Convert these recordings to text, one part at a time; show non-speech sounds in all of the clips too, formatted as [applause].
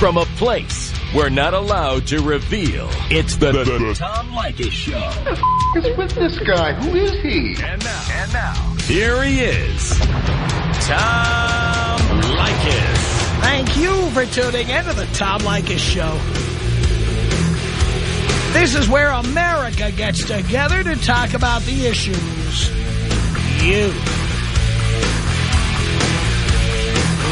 from a place we're not allowed to reveal. It's the, the, the Tom Leykis Show. What's with this guy? Who is he? And now, and now, here he is, Tom Leykis. Thank you for tuning in to the Tom Leykis Show. This is where America gets together to talk about the issues you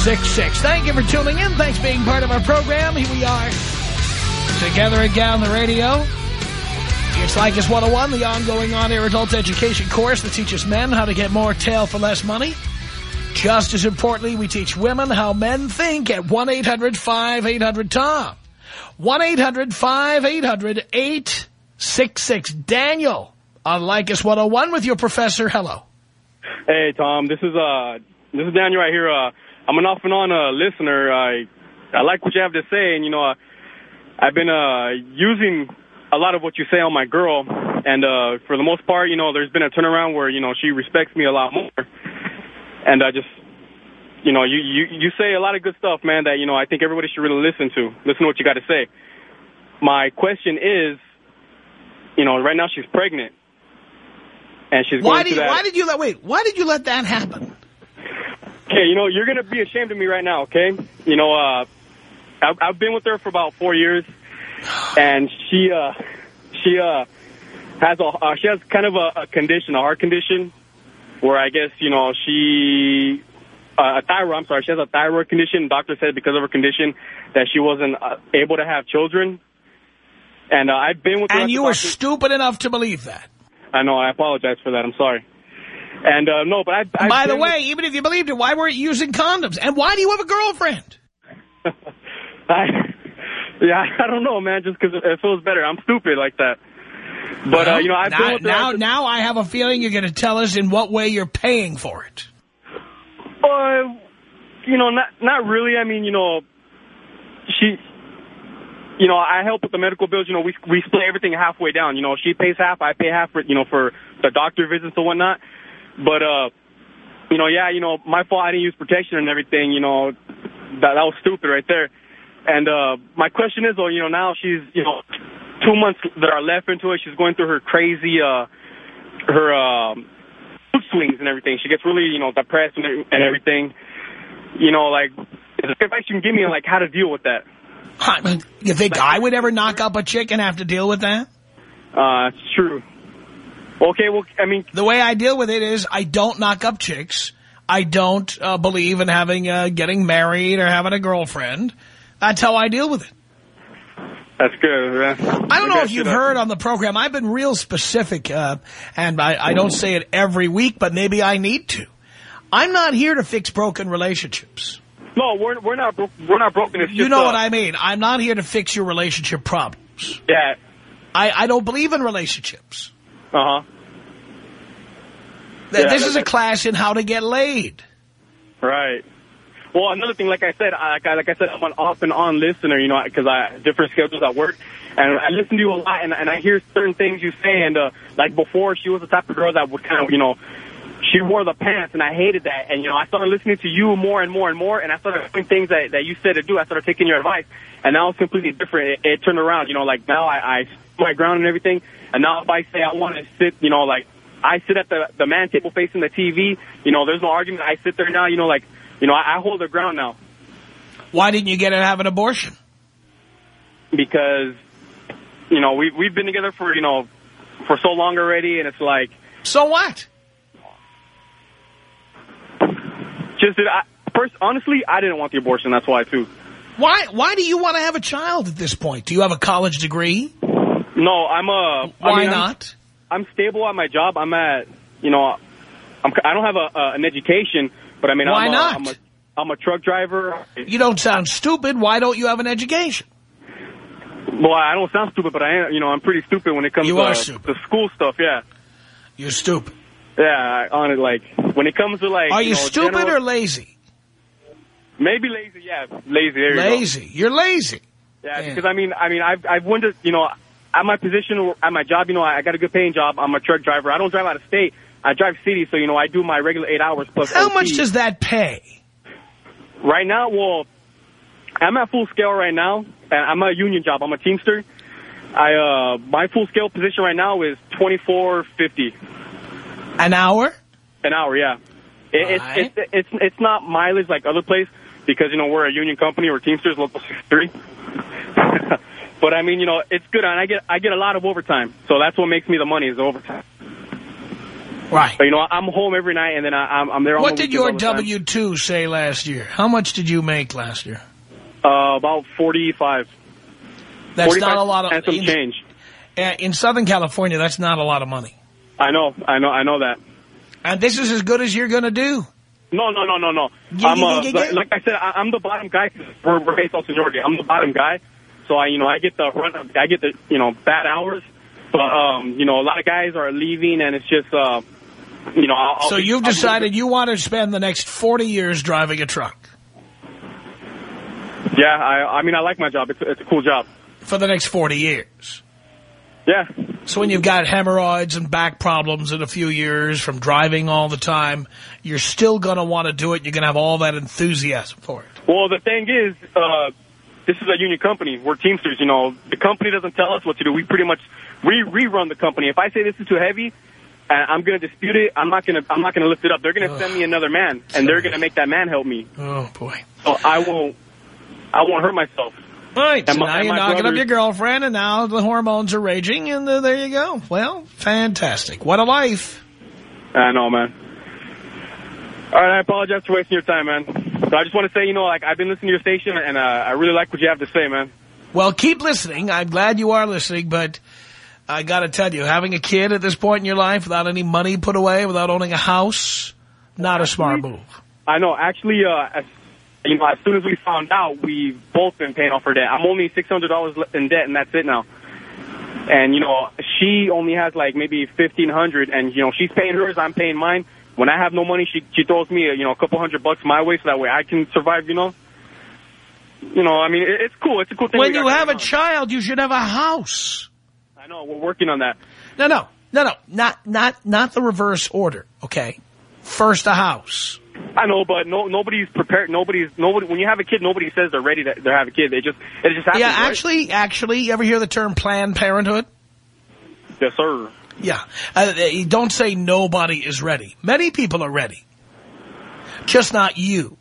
1-800-5800-866. Thank you for tuning in. Thanks for being part of our program. Here we are together again on the radio. It's Leykis 101, the ongoing on-air adult education course that teaches men how to get more tail for less money. Just as importantly, we teach women how men think at 1-800-5800-TOM. 1-800-5800-866. Daniel on Leykis 101 with your professor. Hello. Hey, Tom. This is uh, this is Daniel right here. Uh, I'm an off and on uh, listener. I I like what you have to say, and you know, uh, I've been uh, using a lot of what you say on my girl, and uh, for the most part, you know, there's been a turnaround where you know she respects me a lot more, and I just, you know, you you you say a lot of good stuff, man. That you know, I think everybody should really listen to. Listen to what you got to say. My question is, you know, right now she's pregnant, and she's Why going did that. why did you let wait? Why did you let that happen? Okay, you know, you're going to be ashamed of me right now, okay? You know, uh, I've, I've been with her for about four years, and she, uh, she, uh, has a, uh, she has kind of a, a condition, a heart condition, where I guess, you know, she, uh, a thyroid, I'm sorry, she has a thyroid condition. Doctor said because of her condition that she wasn't uh, able to have children. And uh, I've been with her. And you were stupid enough to believe that. I know, I apologize for that. I'm sorry. And, uh, no, but I, I've By the way, even if you believed it, why weren't you using condoms? And why do you have a girlfriend? [laughs] I, yeah, I don't know, man. Just because it feels better. I'm stupid like that. But uh, you know, I've now, now, now I have a feeling you're going to tell us in what way you're paying for it. Uh, you know, not not really. I mean, you know, she, you know, I help with the medical bills. You know, we we split everything halfway down. You know, she pays half, I pay half for you know for the doctor visits and whatnot. But uh, you know, yeah, you know, my fault. I didn't use protection and everything. You know, that that was stupid right there. And uh, my question is, though, you know, now she's you know two months that are left into it. She's going through her crazy uh her um mood swings and everything. She gets really, you know, depressed and, and everything. You know, like, is there advice you can give me on, like, how to deal with that? I mean, You think I would ever knock up a chick and have to deal with that? Uh, it's true. Okay, well, I mean, The way I deal with it is I don't knock up chicks. I don't uh, believe in having uh, getting married or having a girlfriend. That's how I deal with it. that's good. Man. I don't know if you've uh, heard on the program, I've been real specific, uh, and I, I don't say it every week, but maybe I need to. I'm not here to fix broken relationships. No, we're, we're not bro- we're not broken. It's You know uh, what I mean. I'm not here to fix your relationship problems. Yeah. I, I don't believe in relationships. Uh-huh. Th- Yeah, this is a class in how to get laid. Right. Well, another thing, like I said, I, like I- like I said, I'm an off and on listener, you know, because I different schedules at work, and I listen to you a lot, and, and I hear certain things you say, and uh, like before, she was the type of girl that would kind of, you know, she wore the pants, and I hated that, and you know, I started listening to you more and more and more, and I started doing things that that you said to do. I started taking your advice, and now it's completely different. It, it turned around, you know, like now I, I my ground and everything, and now if I say I want to sit, you know, like I sit at the the man table facing the TV, you know, there's no argument. I sit there now, you know, like. You know, I, I hold the ground now Why didn't you get and have an abortion? because, you know, we we've been together for you know for so long already, and it's like So what? Just that I, first, honestly, I didn't want the abortion. That's why too. Why Why do you want to have a child at this point? Do you have a college degree? No, I'm a. I Why mean, I'm- not? I'm, stable at my job. I'm at, you know, I'm, I don't have a, uh, an education, but I mean, Why I'm a, not? I'm a, I'm a truck driver. You don't sound stupid. Why don't you have an education? Well, I don't sound stupid, but I am, you know, I'm pretty stupid when it comes You to are stupid. the school stuff. Yeah, You're stupid. Yeah. I- On it, like when it comes to like, Are you, know, stupid general- or lazy? maybe lazy? Yeah, lazy. There you go. Lazy. You're lazy. Yeah, Yeah. because I mean, I mean, I've I've wondered, you know, at my position, at my job, you know, I I got a good paying job. I'm a truck driver. I don't drive out of state. I drive city, so you know, I do my regular eight hours plus. How OT. much does that pay? Right now, well, I'm at full scale right now, and I'm a union job. I'm a Teamster. I uh, my full scale position right now is twenty four fifty An hour? an hour. Yeah, it, Right. it's it's it's it's not mileage like other place because you know we're a union company. We're Teamsters, local sixty three. [laughs] but I mean, you know, it's good, and I get I get a lot of overtime, so that's what makes me the money is the overtime. Right. But you know, I'm home every night, and then I, I'm I'm there. What did your all the time. W-2 say last year? How much did you make last year? Uh, about forty five. That's not a lot of... and some in, change. in Southern California, that's not a lot of money. I know, I know, I know that. And this is as good as you're going to do. No, no, no, no, no. Yeah, I'm, yeah, uh, yeah, yeah. like, I said, I, I'm the bottom guy. We're, we're based on seniority. I'm the bottom guy, so I, you know, I get the run. I get the, you know, bad hours. But um, you know, a lot of guys are leaving, and it's just, uh, you know. I'll, So I'll, you've I'll- decided you want to spend the next 40 years driving a truck. Yeah, I, I mean, I like my job. It's, it's a cool job. For the next 40 years. Yeah, So when you've got hemorrhoids and back problems in a few years from driving all the time, you're still going to want to do it. You're going to have all that enthusiasm for it. Well, the thing is, uh, this is a union company. We're Teamsters. You know, the company doesn't tell us what to do. We pretty much we rerun the company. If I say this is too heavy, and I'm going to dispute it, I'm not going to I'm not going to lift it up. They're going to send me another man, and they're going to make that man help me. Oh, boy. So I won't I won't hurt myself. All right, so And now and you're my knocking up your girlfriend, and now the hormones are raging, and uh, there you go. Well, fantastic. What a life. I know, man. All right, I apologize for wasting your time, man. So I just want to say, you know, like I've been listening to your station, and uh, I really like what you have to say, man. Well, keep listening. I'm glad you are listening, but I got to tell you, having a kid at this point in your life without any money put away, without owning a house, not a smart move. I know. Actually, uh, as, you know, as soon as we found out, we've both been paying off her debt. I'm only six hundred dollars in debt, and that's it now. And you know, she only has like maybe 1,500, and you know, she's paying hers, I'm paying mine. When I have no money, she she throws me, a, you know, a couple hundred bucks my way, so that way I can survive. You know. You know, I mean, it, it's cool. It's a cool thing. When you have a on. child, you should have a house. I know we're working on that. No, no, no, no, not not not the reverse order. Okay, first a house. I know, but no, nobody's prepared. Nobody's nobody. When you have a kid, nobody says they're ready to, to have a kid. They just it just happens. Yeah, right? actually, actually, you ever hear the term Planned Parenthood? yes, sir. Yeah, uh, don't say nobody is ready. Many people are ready, just not you,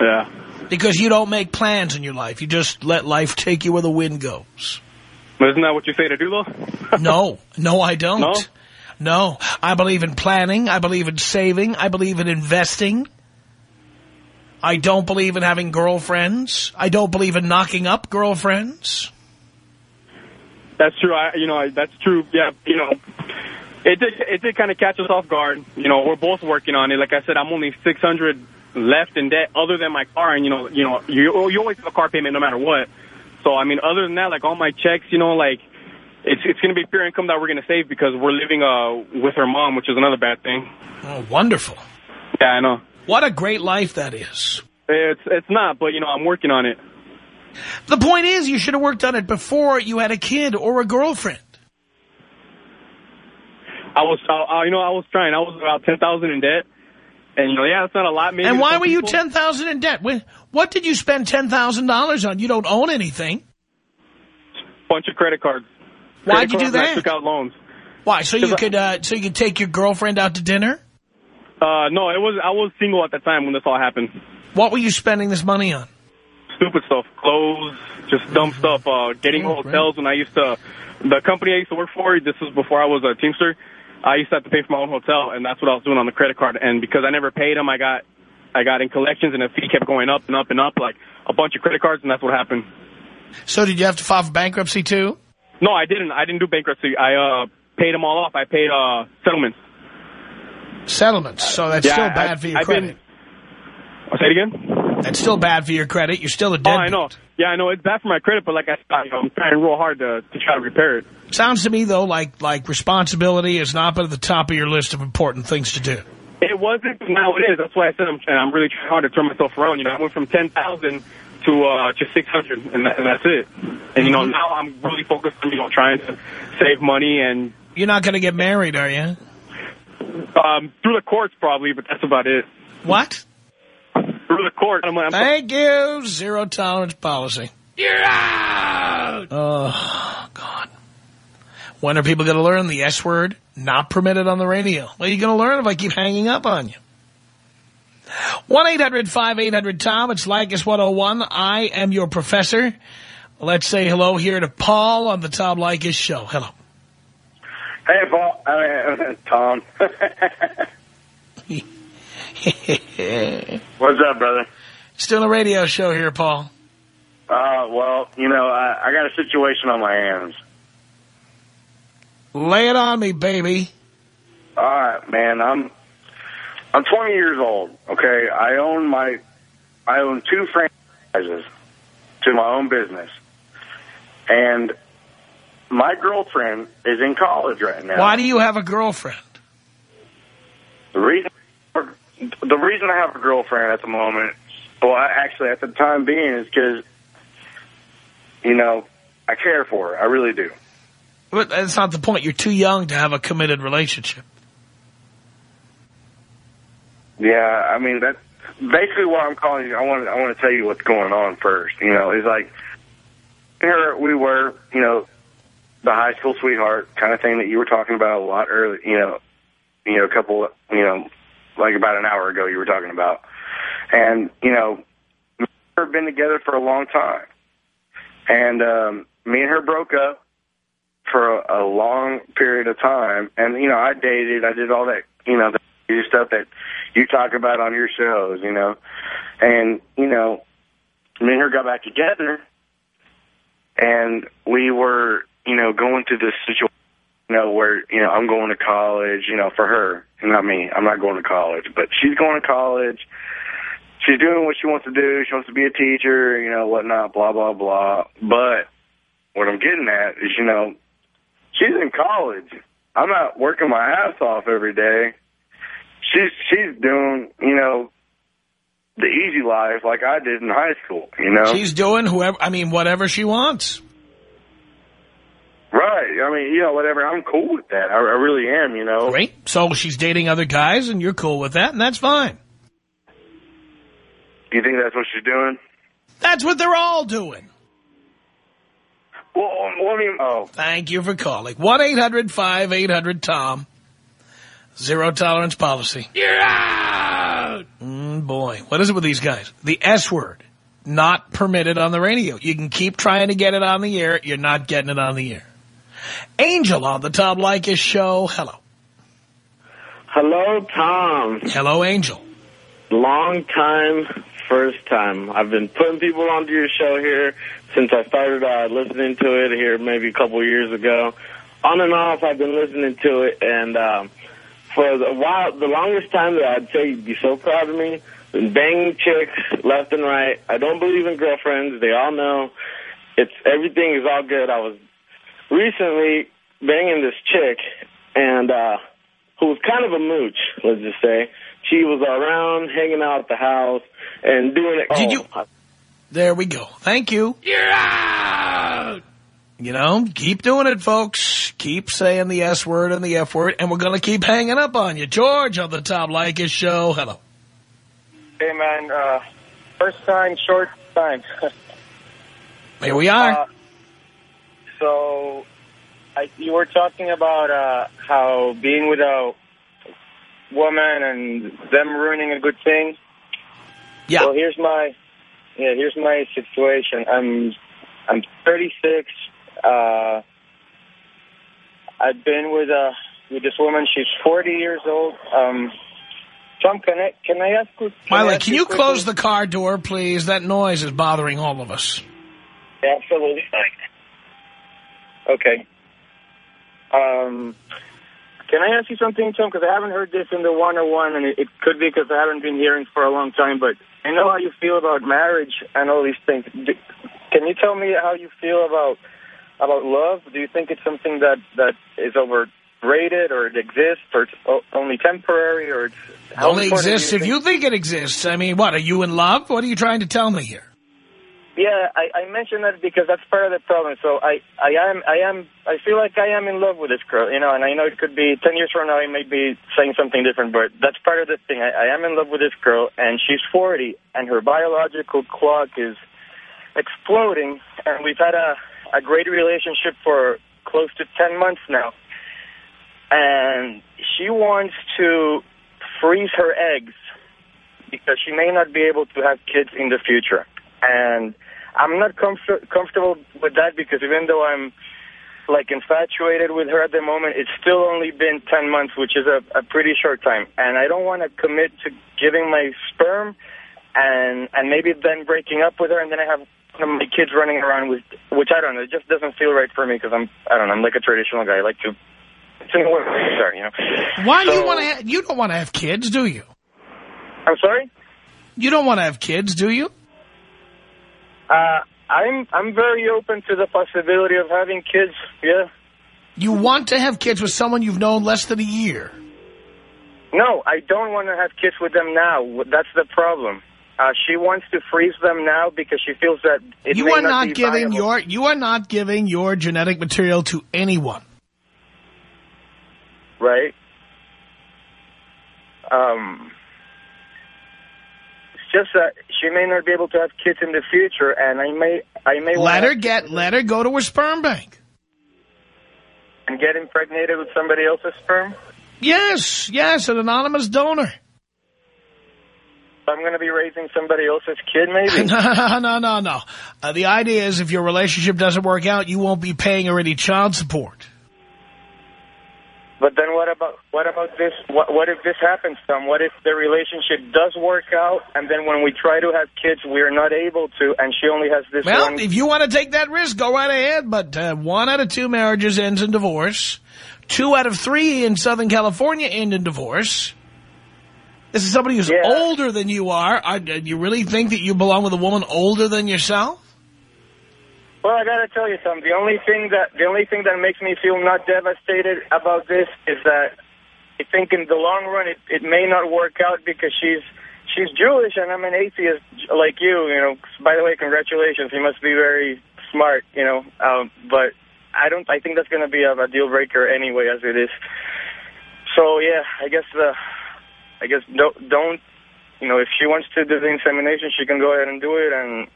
Yeah. because you don't make plans in your life. You just let life take you where the wind goes. But isn't that what you say to do, though? [laughs] No, no, I don't. No? No, I believe in planning. I believe in saving. I believe in investing. I don't believe in having girlfriends. I don't believe in knocking up girlfriends. That's true. I, you know, I- that's true. Yeah, you know, it did. It did kind of catch us off guard. You know, we're both working on it. Like I said, I'm only 600 left in debt, other than my car. And you know, you know, you you always have a car payment no matter what. So I mean, other than that, like all my checks, you know, like it's it's going to be pure income that we're going to save because we're living uh with her mom, which is another bad thing. Oh, wonderful. Yeah, I know. What a great life that is. It's it's not, but you know, I'm working on it. The point is, you should have worked on it before you had a kid or a girlfriend. I was, uh, uh, you know, I was trying. I was about ten thousand in debt, and you know, yeah, it's not a lot. Maybe and why were you people. 10000 in debt? When, what did you spend $10,000 on? You don't own anything. Bunch of credit cards. Why'd you do and I that? took out loans. Why? So you could uh, so you could take your girlfriend out to dinner? Uh, no, it was I was single at the time when this all happened. What were you spending this money on? Stupid stuff, clothes, just dumb stuff. Uh, getting Oh, hotels when I used to, the company I used to work for. This was before I was a Teamster. I used to have to pay for my own hotel, and that's what I was doing on the credit card. And because I never paid them, I got I got in collections, and the fee kept going up and up and up, like a bunch of credit cards, and that's what happened. So did you have to file for bankruptcy too? No, I didn't. I didn't do bankruptcy. I uh paid them all off. I paid uh settlements. Settlements. So that's Yeah, still I- bad for your I've credit. been- I'll say it again. That's still bad for your credit. You're still a Oh. I know. Yeah, I know. It's bad for my credit, but like I, I I'm trying real hard to, to try to repair it. Sounds to me, though, like like responsibility has not been at the top of your list of important things to do. It wasn't, but now it is. That's why I said I'm, I'm really trying hard to turn myself around. You know, I went from 10,000 to uh, just 600, and, that, and that's it. And, you know, now I'm really focused on, you know, trying to save money and You're not going to get married, are you? um, through the courts probably, but that's about it. What? Through the court. I'm, I'm, Thank you. Zero tolerance policy. You're out. Oh, God. When are people going to learn the S word? Not permitted on the radio. What are you going to learn if I keep hanging up on you? 1-800-5800-TOM. It's Leykis 101. I am your professor. Let's say hello here to Paul on the Tom Leykis show. Hello. Hey, Paul. Mean, [laughs] Tom. [laughs] What's up, brother? Still a radio show here, Paul. Uh, well, you know, I, I got a situation on my hands. Lay it on me, baby. All right, man. I'm I'm 20 years old. Okay, I own my I own two franchises to my own business, and my girlfriend is in college right now. Why do you have a girlfriend? The reason the reason I have a girlfriend at the moment, well, I, actually at the time being, is because you know I care for her. I really do. But that's not the point. You're too young to have a committed relationship. Yeah, I mean that. Basically, what I'm calling you, I want I want to tell you what's going on first. You know, it's like here we were, you know, the high school sweetheart kind of thing that you were talking about a lot early. You know, you know, a couple, you know, like about an hour ago, you were talking about, and you know, we've been together for a long time, and um, me and her broke up for a, a long period of time, and you know, I dated, I did all that, you know, the stuff that you talk about on your shows, you know. And, you know, me and her got back together and we were, you know, going through this situation, you know, where, you know, I'm going to college, you know, for her, not me. I'm not going to college, but she's going to college. She's doing what she wants to do. She wants to be a teacher, you know, whatnot, blah, blah, blah. But what I'm getting at is, you know, she's in college. I'm not working my ass off every day she's she's doing you know the easy life like I did in high school. You know, She's doing whoever, I mean, whatever she wants. right? I mean, you know, whatever. I'm cool with that. I, I really am. You know, Great. So she's dating other guys and you're cool with that and that's fine. Do you think that's what she's doing? That's what they're all doing. Well, well I mean, oh, Thank you for calling. 1-800-5800-TOM. Zero tolerance policy. You're out! Mm, boy, what is it with these guys? The S word. Not permitted on the radio. You can keep trying to get it on the air. You're not getting it on the air. Angel on the Tom Leykis show. Hello. Hello, Tom. Hello, Angel. Long time, first time. I've been putting people onto your show here since I started uh, listening to it here maybe a couple years ago. On and off, I've been listening to it, and um, for a while, the longest time that I'd say you'd be so proud of me, been banging chicks left and right. I don't believe in girlfriends. They all know. It's everything is all good. I was recently banging this chick, and uh, who was kind of a mooch, let's just say. She was around, hanging out at the house, and doing it. Did oh, you- There we go. Thank you. You're out! You know, keep doing it, folks. Keep saying the S word and the F word, and we're going to keep hanging up on you. George on the Tom Leykis show. Hello. Hey, man, uh, first time, short time. [laughs] Here we are. Uh, so, I, you were talking about uh, how being with a woman and them ruining a good thing. yeah. Well, here's my yeah, here's my situation. I'm I'm 36. Uh, I've been with a with this woman. She's 40 years old. Um, Tom, can I can I ask you? Can Miley, ask can you quickly? close the car door, please? That noise is bothering all of us. Absolutely. Okay. Um, can I ask you something, Tom? Because I haven't heard this in the 101, and it, it could be because I haven't been hearing for a long time. But I know how you feel about marriage and all these things. Do, can you tell me how you feel about about love? Do you think it's something that that is overrated, or it exists, or it's only temporary, or it's only exists you if you think it exists? I mean, what are you in love? What are you trying to tell me here? Yeah, I, I mentioned that because that's part of the problem. So I, I am, I am, I feel like I am in love with this girl, you know, and I know it could be 10 years from now I may be saying something different, but that's part of the thing. I, I am in love with this girl, and she's 40, and her biological clock is exploding, and we've had a, a great relationship for close to 10 months now. And she wants to freeze her eggs because she may not be able to have kids in the future. And I'm not comfort comfortable with that because even though I'm like infatuated with her at the moment, it's still only been 10 months, which is a, a pretty short time. And I don't want to commit to giving my sperm and and maybe then breaking up with her and then I have of my kids running around with, which I don't know, it just doesn't feel right for me because I'm, I don't know, I'm like a traditional guy. I like to, sorry, you know. Why so, you want to, you don't want to have kids, do you? I'm sorry? You don't want to have kids, do you? Uh, I'm I'm very open to the possibility of having kids. Yeah. You want to have kids with someone you've known less than a year? No, I don't want to have kids with them now. That's the problem. Uh, she wants to freeze them now because she feels that it you are not, not giving viable. your you are not giving your genetic material to anyone. Right. Um just that she may not be able to have kids in the future, and I may, I may let her get, let her go to a sperm bank and get impregnated with somebody else's sperm. Yes, yes, an anonymous donor. I'm going to be raising somebody else's kid, maybe? [laughs] no, no, no, no. Uh, the idea is if your relationship doesn't work out, you won't be paying her any child support. But then what about what about this? What, what if this happens, Tom? What if the relationship does work out, and then when we try to have kids, we're not able to, and she only has this well, one? if you want to take that risk, go right ahead. But uh, one out of two marriages ends in divorce. Two out of three in Southern California end in divorce. This is somebody who's yeah. older than you are. Do you really think that you belong with a woman older than yourself? Well, I got to tell you something. The only thing that the only thing that makes me feel not devastated about this is that I think in the long run it, it may not work out because she's she's Jewish and I'm an atheist like you. You know. By the way, congratulations. You must be very smart. You know. Um, but I don't. I think that's going to be a, a deal breaker anyway, as it is. So yeah, I guess the. I guess don't don't. You know, if she wants to do the insemination, she can go ahead and do it and.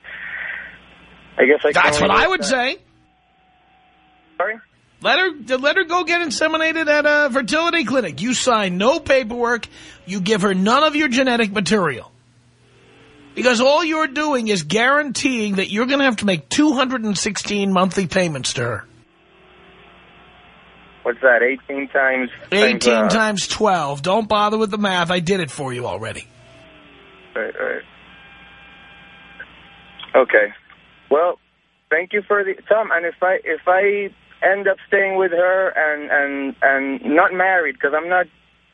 I guess I That's what I would that. say. Sorry? Let her let her go get inseminated at a fertility clinic. You sign no paperwork. You give her none of your genetic material. Because all you're doing is guaranteeing that you're going to have to make 216 monthly payments to her. What's that, 18 times? 18 times, uh, times 12. Don't bother with the math. I did it for you already. Right, right. Okay. Well, thank you for the Tom. And if I if I end up staying with her and and and not married, because I'm not,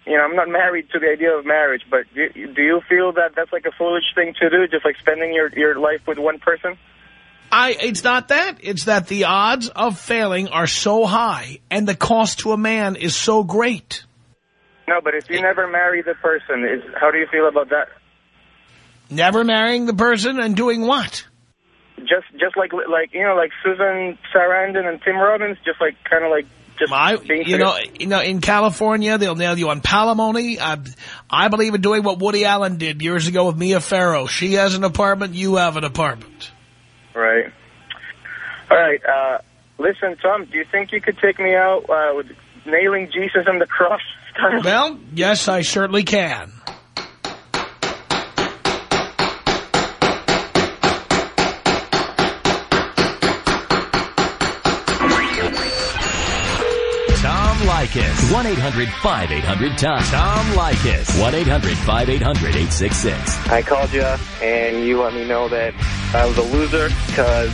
you know, I'm not married to the idea of marriage. But do, do you feel that that's like a foolish thing to do, just like spending your your life with one person? I, it's not that. It's that the odds of failing are so high and the cost to a man is so great. No, but if you never marry the person, is how do you feel about that? Never marrying the person and doing what? just just like like you know like Susan Sarandon and Tim Robbins, just like kind of like just I, you know, you know, in California, they'll nail you on palimony. I, I believe in doing what Woody Allen did years ago with Mia Farrow. She has an apartment, you have an apartment. Right. All right. Uh, listen, Tom, do you think you could take me out uh, with nailing Jesus on the cross? [laughs] well, yes, I certainly can. Leykis. 1-800-5800-TOM. Tom Leykis. 1-800-5800-866. I called you, and you let me know that I was a loser because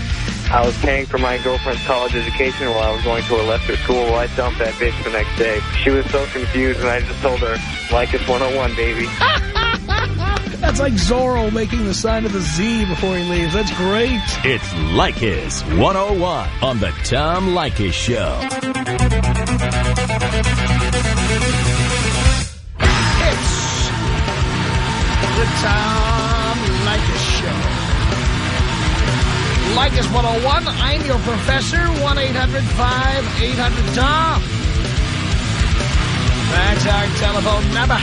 I was paying for my girlfriend's college education while I was going to a lesser school. Well, I dumped that bitch the next day. She was so confused, and I just told her, Leykis 101, baby. [laughs] That's like Zorro making the sign of the Z before he leaves. That's great. It's Leykis 101 on the Tom Leykis Show. It's the Tom Leykis 101, I'm your professor, 1-800-5800-TOM. That's our telephone number.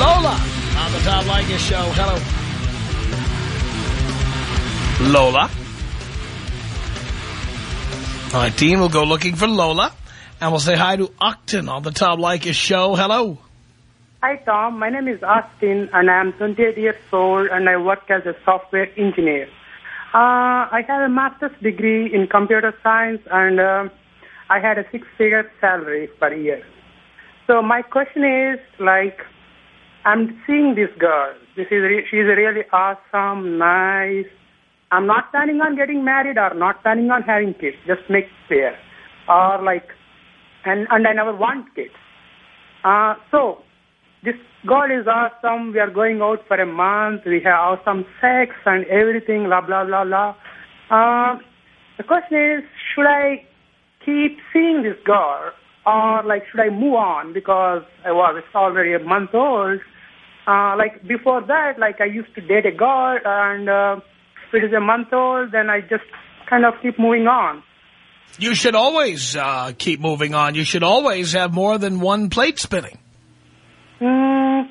Lola on the Tom Leykis Show. Hello. Lola. Right, Dean will go looking for Lola. And we'll say hi to Octon on the Tom Leykis Show. Hello. Hi, Tom. My name is Austin, and I am 28 years old, and I work as a software engineer. Uh, I have a master's degree in computer science, and uh, I had a six-figure salary per year. So my question is, like, I'm seeing this girl. This is re- she's really awesome, nice. I'm not planning on getting married or not planning on having kids. Just make clear, or like, and and I never want kids. Uh, so this girl is awesome. We are going out for a month. We have awesome sex and everything. Blah blah blah blah. Uh, the question is, should I keep seeing this girl, or like should I move on because I was already a month old. Uh, like before that, like I used to date a girl, and uh, if it is a month old, then I just kind of keep moving on. You should always uh, keep moving on. You should always have more than one plate spinning. Mm,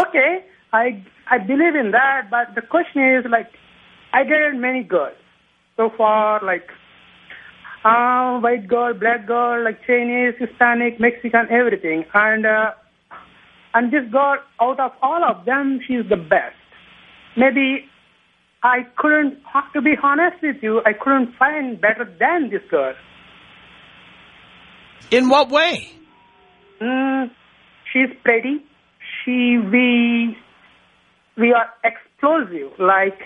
okay, I I believe in that, but the question is like, I dated many girls so far, like uh, white girl, black girl, like Chinese, Hispanic, Mexican, everything, and uh, and this girl, out of all of them, she's the best. Maybe I couldn't, to be honest with you, I couldn't find better than this girl. In what way? Mm, she's pretty. She we we are explosive. Like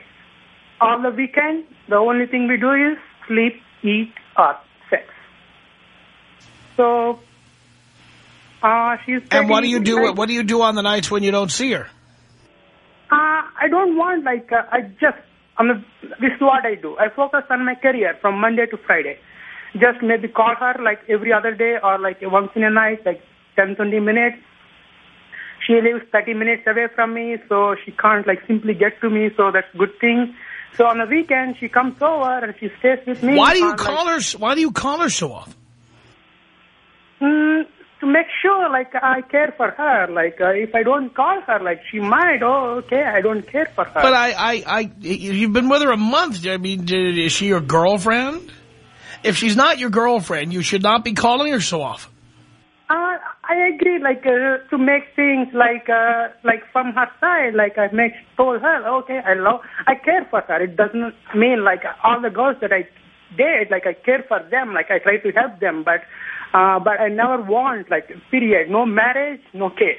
on the weekend, the only thing we do is sleep, eat, or sex. So uh, she's. Pretty. And what do you do? like- What do you do on the nights when you don't see her? Uh, I don't want like uh, I just I'm a, this is what I do. I focus on my career from Monday to Friday. Just maybe call her like every other day or like once in a night, like 10, 20 minutes. She lives 30 minutes away from me, so she can't like simply get to me. So that's good thing. So on the weekend, she comes over and she stays with me. Why do you on, like, call her? Why do you call her so often? Mm, to make sure, like, I care for her. Like, uh, if I don't call her, like, she might, oh, okay, I don't care for her. But I, I, I, you've been with her a month. I mean, is she your girlfriend? If she's not your girlfriend, you should not be calling her so often. Uh, I agree, like, uh, to make things, like, uh, like, from her side, like, I make, told her, okay, I love, I care for her. It doesn't mean, like, all the girls that I date, like, I care for them, like, I try to help them, but, uh, but I never want, like, period. No marriage, no kid.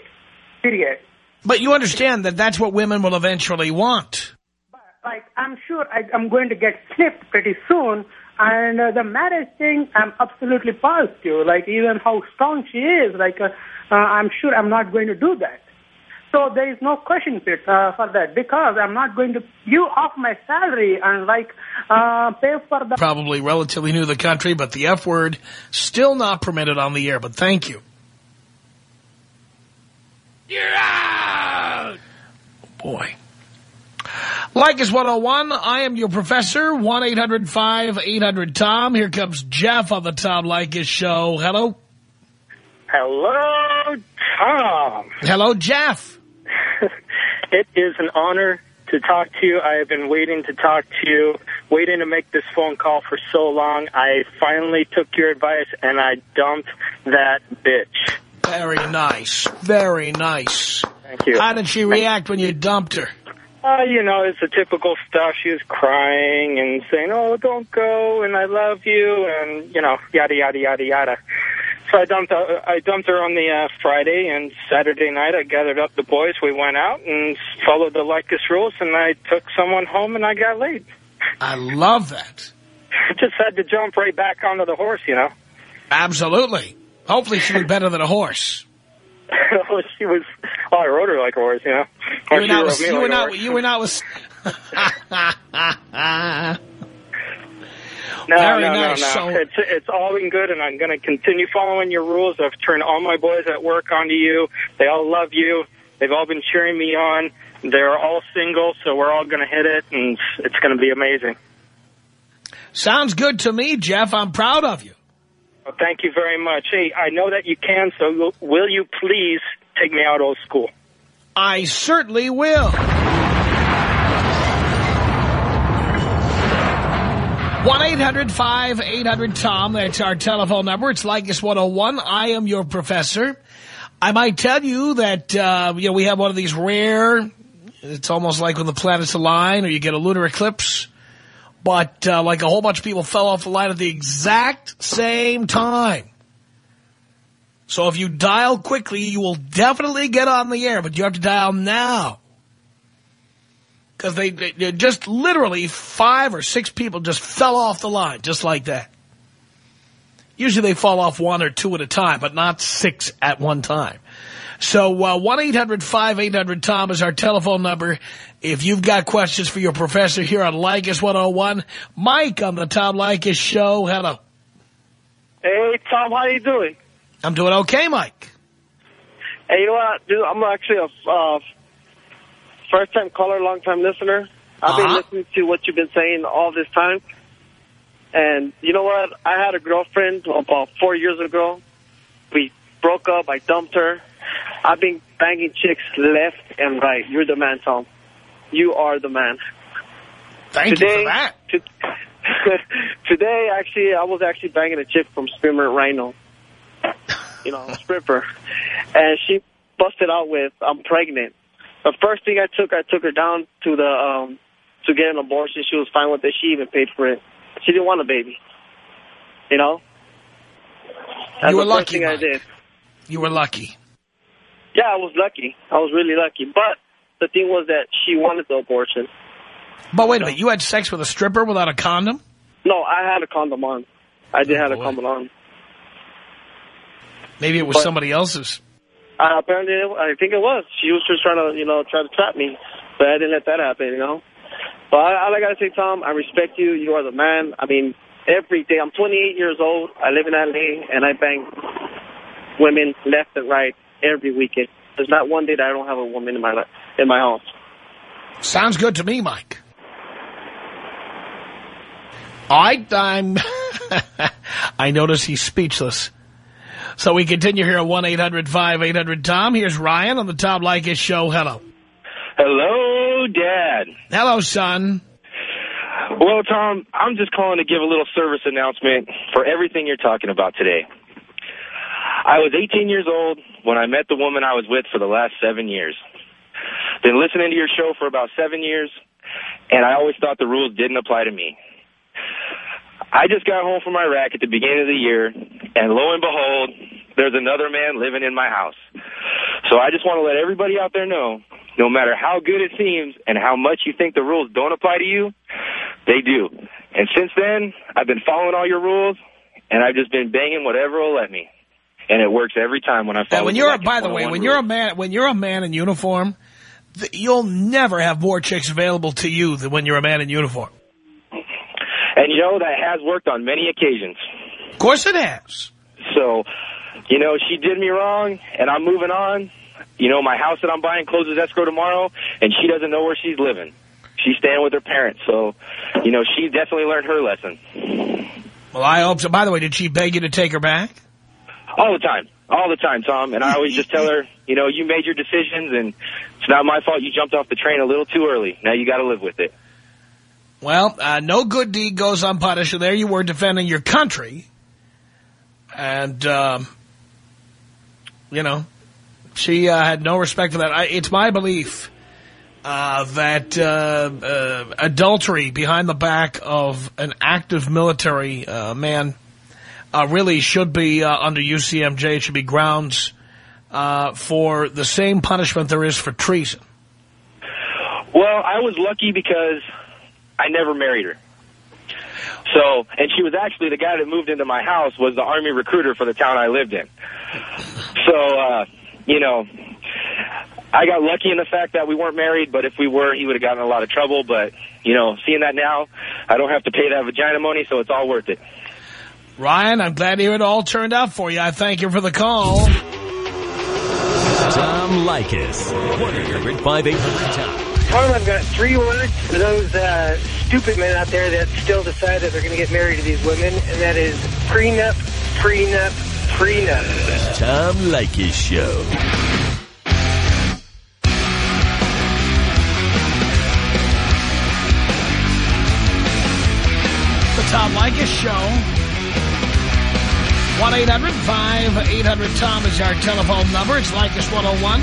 Period. But you understand that that's what women will eventually want. Like, I'm sure I, I'm going to get snipped pretty soon. And uh, the marriage thing, I'm absolutely positive. Like, even how strong she is, like, uh, uh, I'm sure I'm not going to do that. So there is no question for, it, uh, for that because I'm not going to you off my salary and like uh, pay for the. Probably relatively new to the country, but the F word still not permitted on the air. But thank you. You're out! Boy. Leykis 101. I am your professor. 1-800-5800-TOM. Here comes Jeff on the Tom Leykis show. Hello. Hello, Tom. Hello, Jeff. [laughs] it is an honor to talk to you. I have been waiting to talk to you, waiting to make this phone call for so long. I finally took your advice and I dumped that bitch. Very nice. Very nice. Thank you. How did she react when you dumped her? Uh, you know, it's the typical stuff. She was crying and saying, oh, don't go, and I love you, and, you know, yada, yada, yada, yada. So I dumped, uh, I dumped her on the uh, Friday, and Saturday night I gathered up the boys. We went out and followed the Leykis rules, and I took someone home, and I got laid. I love that. [laughs] Just had to jump right back onto the horse, you know. Absolutely. Hopefully she was better than a horse. [laughs] she was. Oh, I wrote her like a horse, you know. You were not with, you like were not, you were not with... [laughs] No, Very no, nice. no, So- no. It's it's all been good, and I'm going to continue following your rules. I've turned all my boys at work onto you. They all love you. They've all been cheering me on. They're all single, so we're all going to hit it, and it's going to be amazing. Sounds good to me, Jeff. I'm proud of you. Thank you very much. Hey, I know that you can, so will- you please take me out old school? I certainly will. 1-800-5800-TOM. That's our telephone number. It's Leykis 101. I am your professor. I might tell you that, uh, you know, we have one of these rare, it's almost like when the planets align or you get a lunar eclipse. But uh, like a whole bunch of people fell off the line at the exact same time. So if you dial quickly, you will definitely get on the air, but you have to dial now. Because they, they they just literally five or six people just fell off the line, just like that. Usually they fall off one or two at a time, but not six at one time. So uh, 1-800-5800-TOM is our telephone number. If you've got questions for your professor here on Leykis 101, Mike on the Tom Leykis Show. Hello. Hey, Tom, how you doing? I'm doing okay, Mike. Hey, you know what, dude? I'm actually a uh, first-time caller, long-time listener. I've Uh-huh. been listening to what you've been saying all this time. And you know what? I had a girlfriend about four years ago. We broke up. I dumped her. I've been banging chicks left and right. You're the man, Tom. You are the man. Thank today, you for that. to- [laughs] today, actually, I was actually banging a chick from Spearmint Rhino. You know, stripper. And she busted out with, I'm pregnant. The first thing I took, I took her down to the, um, to get an abortion. She was fine with it. She even paid for it. She didn't want a baby. You know? That's You were the first lucky, thing I did. You were lucky. Yeah, I was lucky. I was really lucky. But the thing was that she wanted the abortion. But wait a minute, you had sex with a stripper without a condom? No, I had a condom on. I did Oh, have a condom on. Maybe it was But- somebody else's. Uh, apparently, I think it was. She was just trying to, you know, try to trap me, but I didn't let that happen, you know. But I, all I gotta say, Tom, I respect you. You are the man. I mean, every day. I'm 28 years old. I live in LA, and I bang women left and right every weekend. There's not one day that I don't have a woman in my li- in my house. Sounds good to me, Mike. All right, I'm... [laughs] I notice he's speechless. So we continue here at 1-800-5800-TOM. Here's Ryan on the Tom Leykis show. Hello. Hello, Dad. Hello, son. Well, Tom, I'm just calling to give a little service announcement for everything you're talking about today. I was 18 years old when I met the woman I was with for the last seven years. Been listening to your show for about seven years, and I always thought the rules didn't apply to me. I just got home from Iraq at the beginning of the year, and lo and behold, there's another man living in my house. So I just want to let everybody out there know, no matter how good it seems and how much you think the rules don't apply to you, they do. And since then, I've been following all your rules, and I've just been banging whatever will let me. And it works every time when I follow And when you're, Leykis by the way, 101 when you're a man, when you're a man in uniform, th you'll never have more chicks available to you than when you're a man in uniform. And you know, that has worked on many occasions. Of course it has. So, you know, she did me wrong, and I'm moving on. You know, my house that I'm buying closes escrow tomorrow, and she doesn't know where she's living. She's staying with her parents. So, you know, she definitely learned her lesson. Well, I hope so. By the way, did she beg you to take her back? All the time. All the time, Tom. And I always just tell her, you know, you made your decisions, and it's not my fault you jumped off the train a little too early. Now you got to live with it. Well, uh, no good deed goes unpunished, there you were defending your country. And, um, you know, she uh, had no respect for that. I, it's my belief uh, that uh, uh, adultery behind the back of an active military uh, man uh, really should be uh, under UCMJ. It should be grounds uh, for the same punishment there is for treason. Well, I was lucky because I never married her. So, and she was actually the guy that moved into my house was the army recruiter for the town I lived in. So, uh, you know, I got lucky in the fact that we weren't married, but if we were, he would have gotten a lot of trouble. But, you know, seeing that now, I don't have to pay that vagina money, so it's all worth it. Ryan, I'm glad to hear it all turned out for you. I thank you for the call. Tom Leykis. 1-800-5800-TOM. Tom, I've got three words for those uh, stupid men out there that still decide that they're going to get married to these women, and that is prenup, prenup, prenup. Tom Leykis Show. The Tom Leykis Show. 1-800-5800-TOM is our telephone number. It's Leykis 101.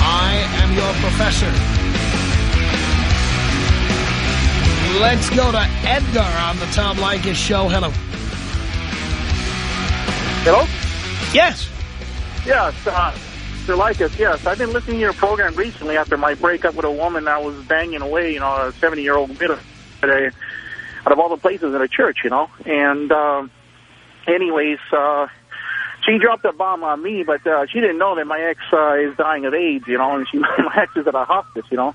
I am your professor. Let's go to Edgar on the Tom Leykis Show. Hello. Hello? Yes. Yes, uh, Sir Leykis, yes. I've been listening to your program recently after my breakup with a woman I was banging away, you know, a 70-year-old widow a, out of all the places in a church, you know. And um, anyways, uh, she dropped a bomb on me, but uh, she didn't know that my ex uh, is dying of AIDS, you know, and she [laughs] my ex is at a hospice, you know.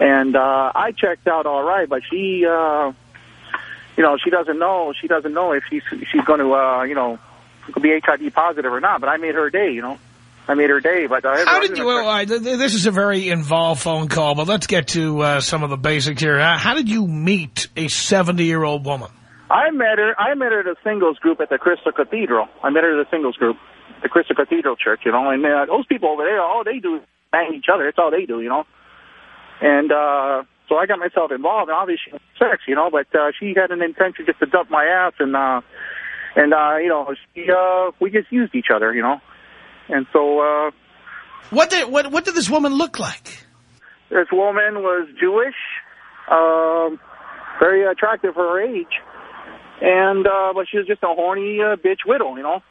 And uh, I checked out all right, but she, uh, you know, she doesn't know. She doesn't know if she's she's going to, uh, you know, be HIV positive or not. But I made her day, you know. I made her day. But uh, How did you, well, I, this is a very involved phone call, but let's get to uh, some of the basics here. How, how did you meet a 70-year-old woman? I met her. I met her at a singles group at the Crystal Cathedral. I met her at a singles group, the Crystal Cathedral Church. You know, and uh, those people over there, all they do is bang each other. That's all they do. You know, and uh, so I got myself involved. And obviously, sex. You know, but uh, she had an intention just to dump my ass, and uh, and uh, you know, she uh, we just used each other. You know, and so uh, What did what what did this woman look like? this woman was Jewish, um, very attractive for her age, and uh, but she was just a horny uh, bitch widow. You know,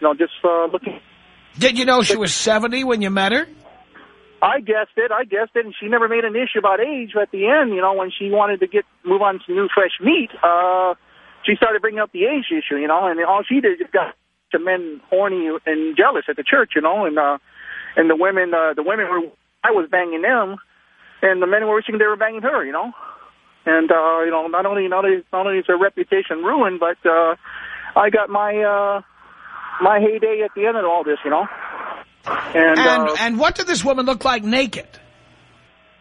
you know, just uh, looking. Did you know she was 70 when you met her? I guessed it. I guessed it, and she never made an issue about age. But at the end, you know, when she wanted to get move on to new fresh meat, uh, she started bringing up the age issue. You know, and all she did just got the men horny and jealous at the church. You know, and uh, and the women, uh, the women were I was banging them, and the men were wishing they were banging her. You know, and uh, you know, not only not only not only is her reputation ruined, but uh, I got my uh, my heyday at the end of all this. You know. And, And, uh, and what did this woman look like naked?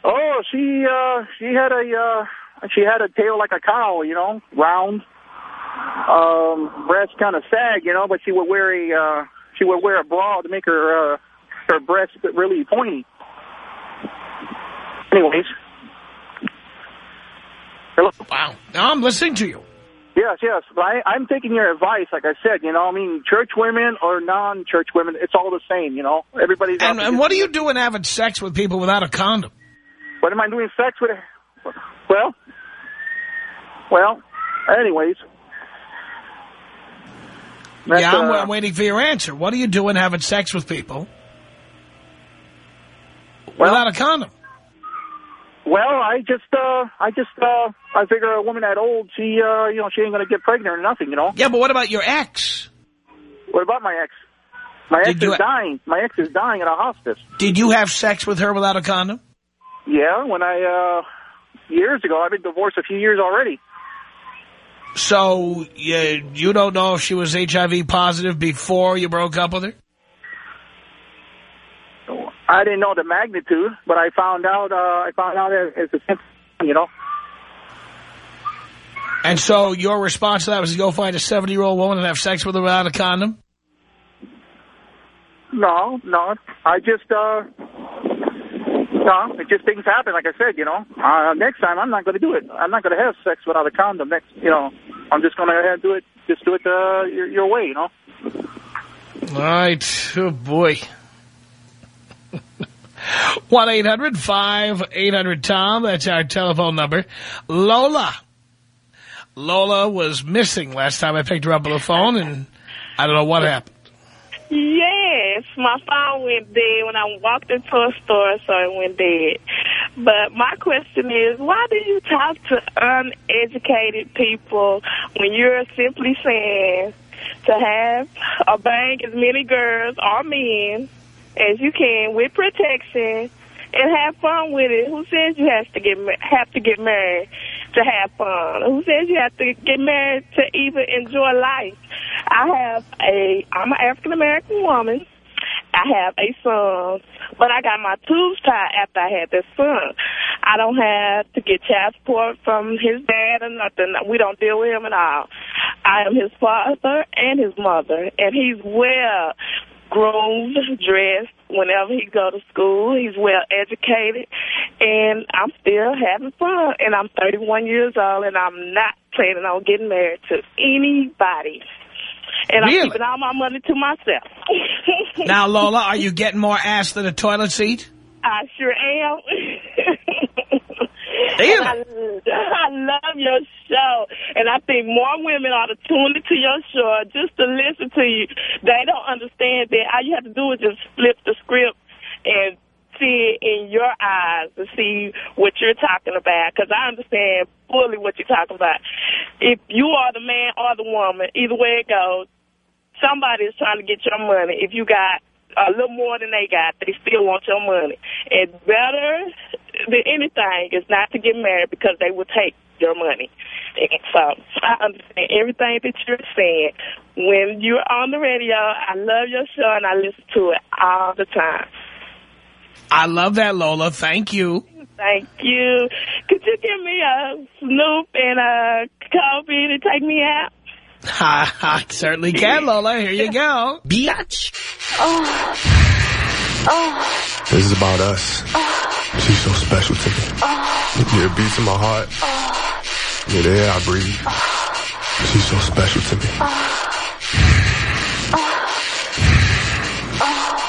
Oh, she uh she had a uh she had a tail like a cow, you know, round. Um breast kind of sag, you know, but she would wear a uh she would wear a bra to make her uh her breast really pointy. Anyways. Hello? Wow. Now I'm listening to you. Yes, yes. But I, I'm taking your advice, like I said, you know, I mean, church women or non-church women, it's all the same, you know. Everybody's And, and what are you doing having sex with people without a condom? What am I doing sex with? Well, well, anyways. Yeah, I'm, uh, I'm waiting for your answer. What are you doing having sex with people without a condom? Well, I just, uh, I just, uh, I figure a woman that old, she, uh, you know, she ain't gonna get pregnant or nothing, you know. Yeah, but what about your ex? What about my ex? My ex Did you is dying. My ex is dying at a hospice. Did you have sex with her without a condom? Yeah, when I, uh, years ago, I've been divorced a few years already. So you, you don't know if she was HIV positive before you broke up with her? I didn't know the magnitude, but I found out, uh, I found out it- it's a you know. And so your response to that was to go find a 70-year-old woman and have sex with her without a condom? No, no. I just, uh, no, it just things happen, like I said, you know. Uh, next time, I'm not going to do it. I'm not going to have sex without a condom. Next, you know, I'm just going to do it, just do it uh, your, your way, you know. All right. Oh, boy. 1-800-5800-TOM. That's our telephone number. Lola. Lola was missing last time I picked her up on the phone, and I don't know what happened. Yes, my phone went dead when I walked into a store, so it went dead. But my question is, why do you talk to uneducated people when you're simply saying to have or bang as many girls or men as you can with protection and have fun with it. Who says you have to get have to get married to have fun? Who says you have to get married to even enjoy life? I have a I'm an African American woman. I have a son, but I got my tubes tied after I had this son. I don't have to get child support from his dad or nothing. We don't deal with him at all. I am his father and his mother, and he's well groomed, dressed whenever he go to school. He's well educated, and I'm still having fun. And I'm 31 years old, and I'm not planning on getting married to anybody. And Really? I'm keeping all my money to myself. Now, Lola, are [laughs] you getting more ass than a toilet seat? I sure am. [laughs] Damn I, [laughs] I love your show. And I think more women ought to tune into your show just to listen to you. They don't understand that all you have to do is just flip the script and see it in your eyes to see what you're talking about. Because I understand fully what you're talking about. If you are the man or the woman, either way it goes, somebody is trying to get your money. If you got a little more than they got, they still want your money. And better than anything is not to get married because they will take your money. And so I understand everything that you're saying. When you're on the radio, I love your show and I listen to it all the time. I love that, Lola. Thank you. Thank you. Could you give me a Snoop and a Kobe to take me out? I certainly can, Lola. Here you go. Biatch. Oh. Oh. This is about us. Oh. She's so special to me. Oh. Yeah, it beats in my heart. Oh. Yeah, the air I breathe. She's so special to me.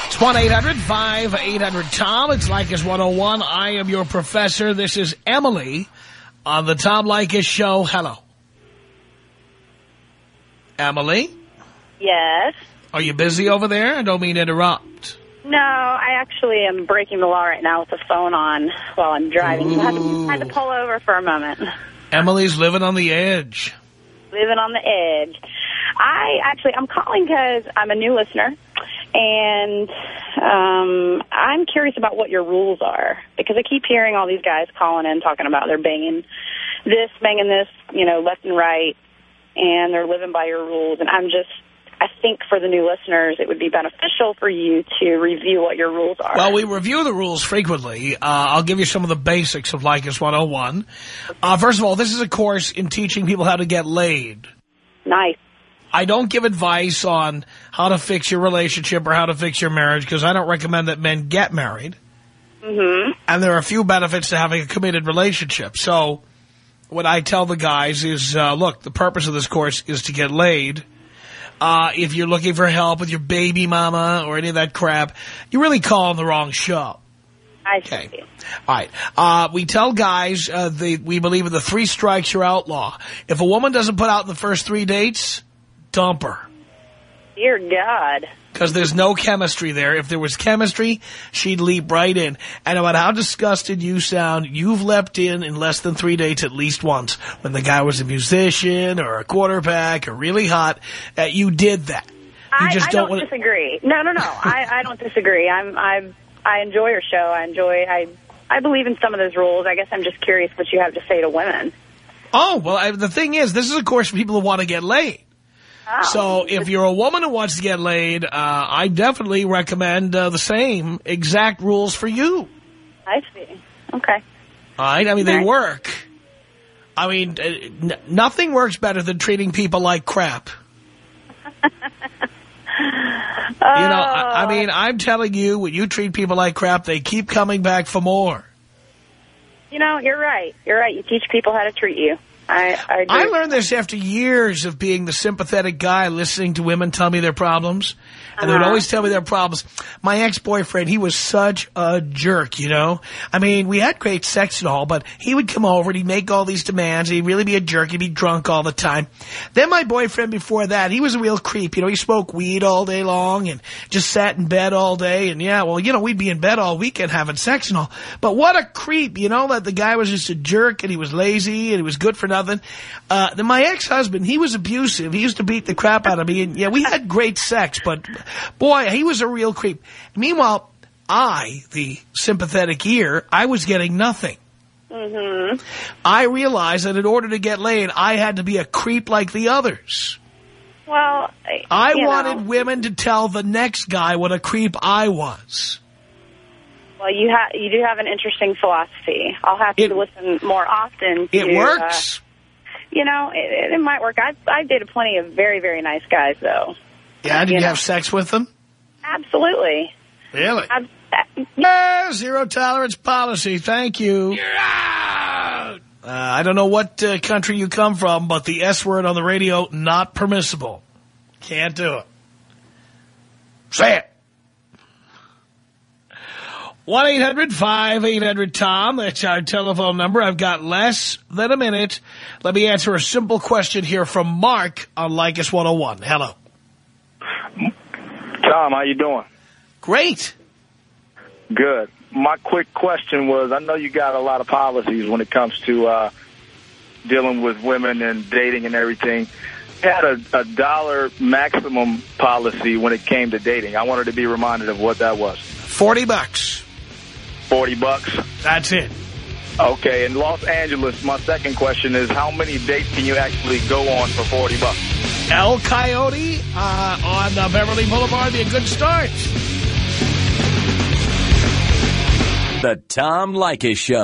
It's 1-800-5800-TOM. It's Leykis 101. I am your professor. This is Emily on the Tom Leykis Show. Hello. Emily, Yes. are you busy over there? I don't mean to interrupt. No, I actually am breaking the law right now with the phone on while I'm driving. I had, to, I had to pull over for a moment. Emily's living on the edge. Living on the edge. I actually, I'm calling because I'm a new listener, and um, I'm curious about what your rules are because I keep hearing all these guys calling in talking about they're banging this, banging this, you know, left and right, and they're living by your rules, and I'm just. I think for the new listeners, it would be beneficial for you to review what your rules are. Well, we review the rules frequently. Uh, I'll give you some of the basics of Leykis 101. Uh, first of all, this is a course in teaching people how to get laid. Nice. I don't give advice on how to fix your relationship or how to fix your marriage because I don't recommend that men get married. Mm-hmm. And there are a few benefits to having a committed relationship. So what I tell the guys is, uh, look, the purpose of this course is to get laid. Uh, if you're looking for help with your baby mama or any of that crap, you're really calling the wrong show. I see. All right. Uh, we tell guys uh, the, we believe in the three strikes you're outlaw. If a woman doesn't put out in the first three dates, dump her. Dear God. Because there's no chemistry there. If there was chemistry, she'd leap right in. And no matter how disgusted you sound, you've leapt in in less than three dates at least once. When the guy was a musician or a quarterback or really hot, uh, you did that. You I, just I don't don't, disagree. No, no, no. [laughs] I, I don't disagree. I'm, I'm, I enjoy your show. I enjoy. I, I believe in some of those rules. I guess I'm just curious what you have to say to women. Oh, well, I, the thing is, this is a course for people who want to get laid. Oh. So if you're a woman who wants to get laid, uh, I definitely recommend uh, the same exact rules for you. I see. Okay. All right? I mean, they work. I mean, uh, n nothing works better than treating people like crap. [laughs] You know, I, I mean, I'm telling you, when you treat people like crap, they keep coming back for more. You know, you're right. You're right. You teach people how to treat you. I, I. I learned this after years of being the sympathetic guy listening to women tell me their problems. And they would Uh-huh. always tell me their problems. My ex-boyfriend, he was such a jerk, you know? I mean, we had great sex and all, but he would come over and he'd make all these demands. And he'd really be a jerk. He'd be drunk all the time. Then my boyfriend before that, he was a real creep. You know, he smoked weed all day long and just sat in bed all day. And yeah, well, you know, we'd be in bed all weekend having sex and all. But what a creep, you know, that the guy was just a jerk and he was lazy and he was good for nothing. Uh, then my ex-husband, he was abusive. He used to beat the crap out of me. And yeah, we had great sex, but boy, he was a real creep. Meanwhile, I, the sympathetic ear, I was getting nothing. Mm-hmm. I realized that in order to get laid, I had to be a creep like the others. Well, I wanted know, women to tell the next guy what a creep I was. well, you have you do have an interesting philosophy. I'll have to listen more often. To, It works. Uh, you know, it, it might work. I've I've dated plenty of very very nice guys, though. Yeah, did you, you know. have sex with them? Absolutely. Really? I've, Ah, zero tolerance policy. Thank you. You're out. Uh, I don't know what uh, country you come from, but the S word on the radio, not permissible. Can't do it. Say it. 1-800-5800-TOM. That's our telephone number. I've got less than a minute. Let me answer a simple question here from Mark on Leykis 101. Hello. Tom, how you doing? Great. Good. My quick question was, I know you got a lot of policies when it comes to uh, dealing with women and dating and everything. You had a, a dollar maximum policy when it came to dating. I wanted to be reminded of what that was. 40 bucks. 40 bucks? That's it. Okay, in Los Angeles, my second question is, how many dates can you actually go on for 40 bucks? El Coyote uh, on uh, Beverly Boulevard be a good start. The Tom Leykis Show.